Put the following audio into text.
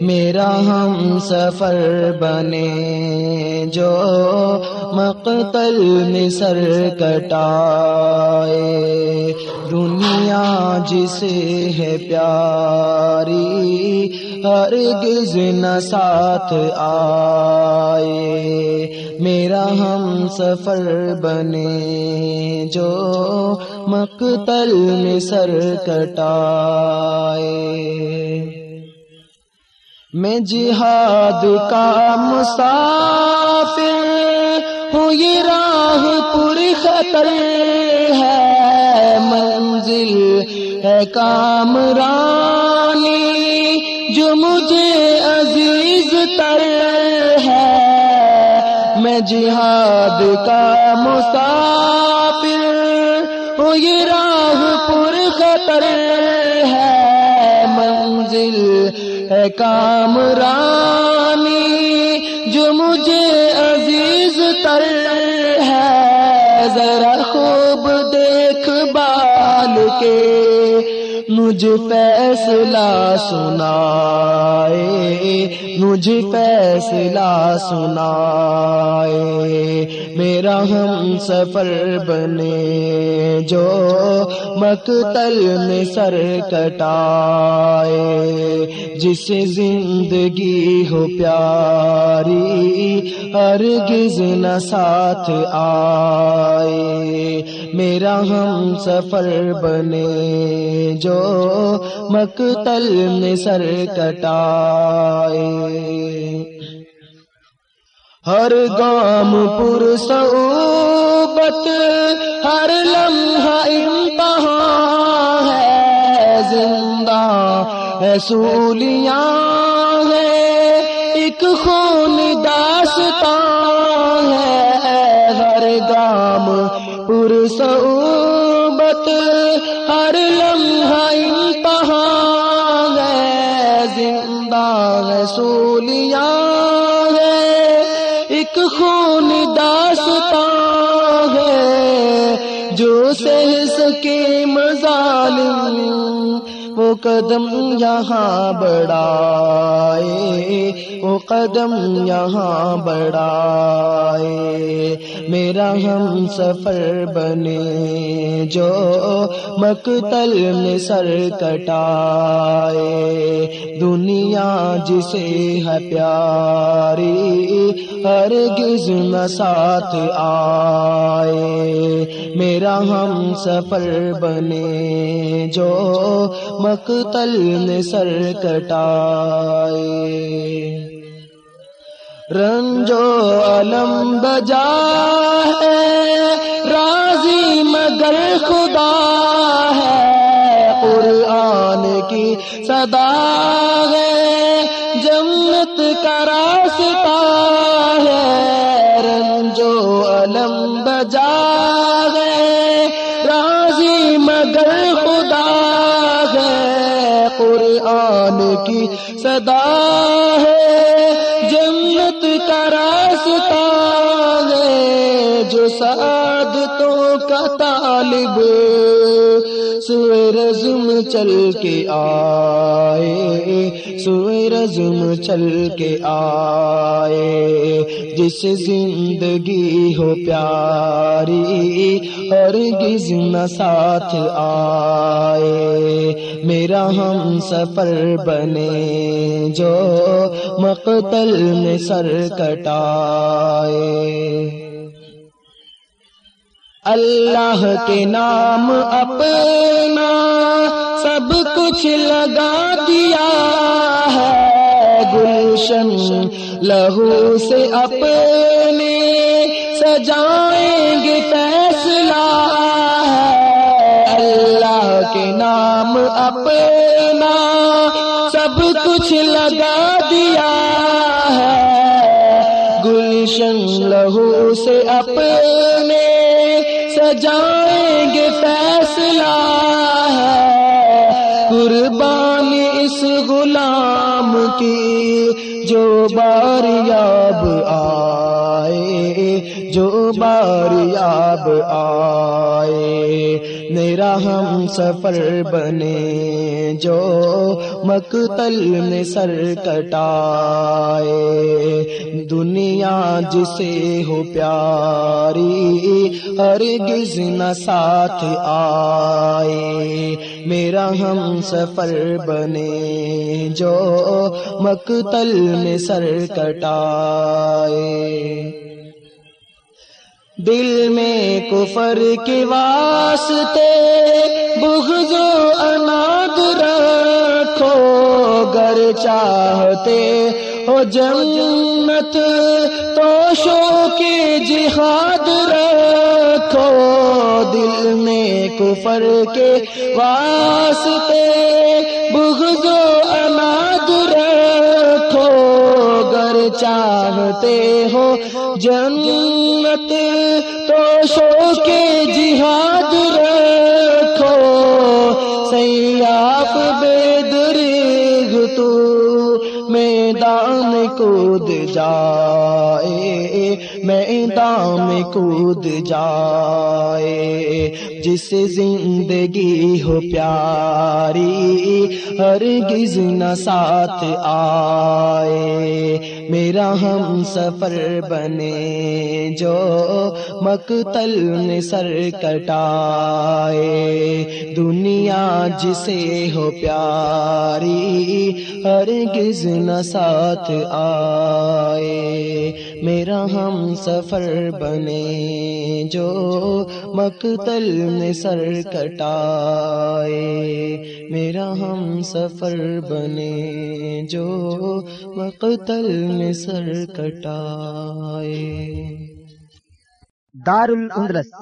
میرا ہم سفر بنے جو مقتل میں سر کٹائے۔ دنیا جسے ہے پیاری ہر گز نہ ساتھ آئے۔ میرا ہم سفر بنے جو مقتل میں سر کٹائے۔ میں جہاد کا مسافر ہوں، یہ راہ پر خطر ہے، منزل ہے کامرانی جو مجھے عزیز تر ہے۔ میں جہاد کا مسافر ہوں، یہ راہ پر خطر ہے، منزل اے کامرانی جو مجھے عزیز تر ہے۔ ذرا خوب دیکھ بال کے۔ مجھ فیصلہ سنائے، مجھ فیصلہ سنائے۔ میرا ہم سفر بنے، جو مقتل میں سر کٹائے۔ جس زندگی ہو پیاری، ہرگز نہ ساتھ آئے۔ میرا ہم سفر بنے، جو مقتل میں سر کٹائے۔ ہر گام پر صعوبت ہر لمحہ امتحان ہے۔ زندہ ہے سولیاں ہے ایک خون داستان ہے۔ ہر گام پر ہر لمحہ امتحان ہے، زندہ ہے ایک خون داستان ہے، جو سہ سکے مظالم، وہ قدم یہاں بڑھائے، وہ قدم یہاں بڑھائے۔ میرا ہم سفر بنے جو مقتل میں سر کٹائے۔ دنیا جسے ہے پیاری ہر گز نہ ساتھ آئے۔ میرا ہم سفر بنے جو مقتل میں سر کٹائے۔ رنجو علم بجا ہے، راضی مگر خدا ہے، قرآن کی صدا ہے، جنت کا راستہ ہے۔ رنجو علم بجا ہے، راضی مگر خدا ہے۔ قرآن کی صدا ہے، جنت راستہ ہے جو سعادتوں کا طالب سوئے رزم چل کے آئے، سوئے رزم چل کے آئے۔ جس زندگی ہو پیاری اور گز نہ ساتھ آئے، میرا ہم سفر بنے جو مقتل میں سر کٹائے۔ اللہ کے نام اپنا سب کچھ لگا دیا ہے۔ گلشن لہو سے اپنے سجائیں گے فیصلہ ہے۔ اللہ کے نام اپنا سب کچھ لگا دیا ہے۔ گلشن لہو سے اپنے سجائیں گے فیصلہ ہے۔ قربان اس غلام کی جو بار یاب آئے، جو بار یاب آئے۔ میرا ہم سفر بنے جو مقتل میں سر کٹائے۔ دنیا جسے ہو پیاری، ہرگز نہ ساتھ آئے۔ میرا ہم سفر بنے، جو مقتل میں سر کٹائے۔ دل میں کفر کے واسطے بغض و اناد رکھو، گر چاہتے ہو جنت تو شو کے جہاد رکھو۔ دل میں کفر کے واسطے بغض و چاہتے ہو جنت تو شو کے جہاد رکھو۔ سیاف بے درگ تو میدان کود جائے۔ میدان کود جائے۔ جس زندگی ہو پیاری، ہرگز نہ ساتھ آئے۔ میرا ہم سفر بنے، جو مقتل نے سر کٹائے۔ دنیا جسے ہو پیاری، ہرگز نہ ساتھ آئے۔ میرا ہم سفر بنے، جو مقتل نے سر کٹائے۔ میرا ہم سفر بنے جو مقتل میں سر کٹائے۔ دار الاندلس